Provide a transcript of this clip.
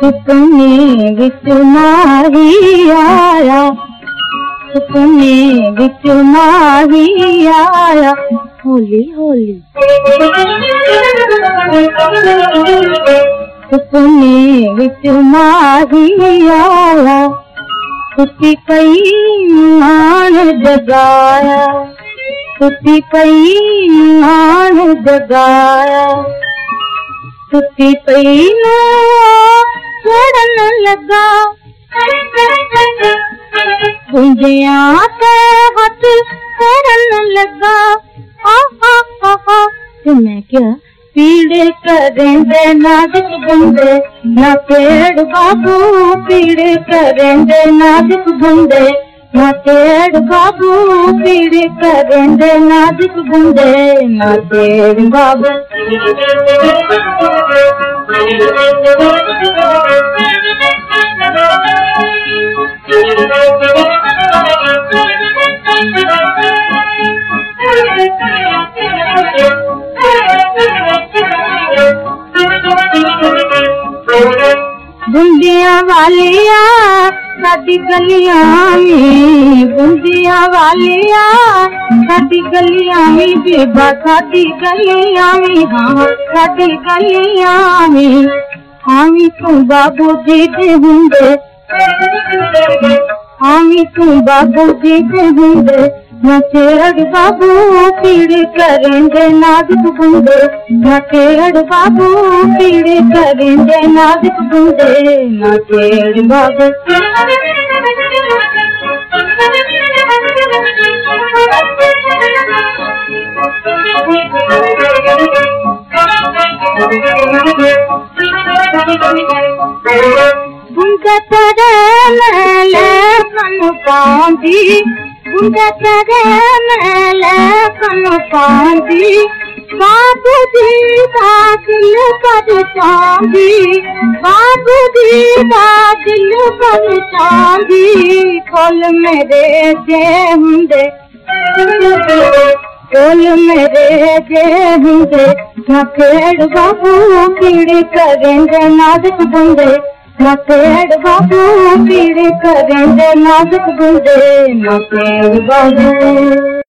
सुपने विच माही आया? सुपने विच माही आया? होली होली। सुपने विच माही आया? सुती पई मान जगाया सुती पई सुती पई नो गुंजिया ते हथ करन लगा। आहा आहा ते मैं क्या पीड़े करेंदे नाजुक बुंदे? ना पेड़ पीड़े करेंदे नाजुक बुंदे ना पेड़ बाबू पीड़े करेंदे नाजुक बुंदे ना पेड़ बाबू बुंदिया वालिया साडी गलियां में बेबा साडी गलियां में हामी तू बाबू जी हुंदे हामी तू बाबू हुंदे बाबू पीड़ करेंगे नाजुक बुंदे नचेड़ बाबू पीड़ करेंगे नाजुक बुंदे नचेड़ बाबू. पांदी बाबू जी दा दिल पर चांदी। बाबू जी दा दिल पर चांदी। खोल मेरे जे हुंदे खोल मेरे जे हुंदे ना पेड़ बाबू पीड़ करेंगे नाजुक बुंदे पेड़ बाबू पीड़ नाजुक बुंदे ना पेड़ बाबू